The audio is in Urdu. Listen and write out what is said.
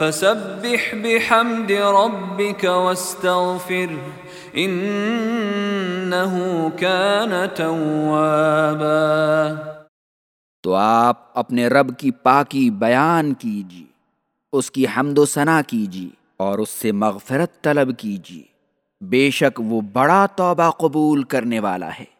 فسبح بحمد ربك واستغفر انه كان توابا. تو آپ اپنے رب کی پاکی بیان کیجیے، اس کی حمد و ثنا کیجیے اور اس سے مغفرت طلب کیجیے۔ بے شک وہ بڑا توبہ قبول کرنے والا ہے۔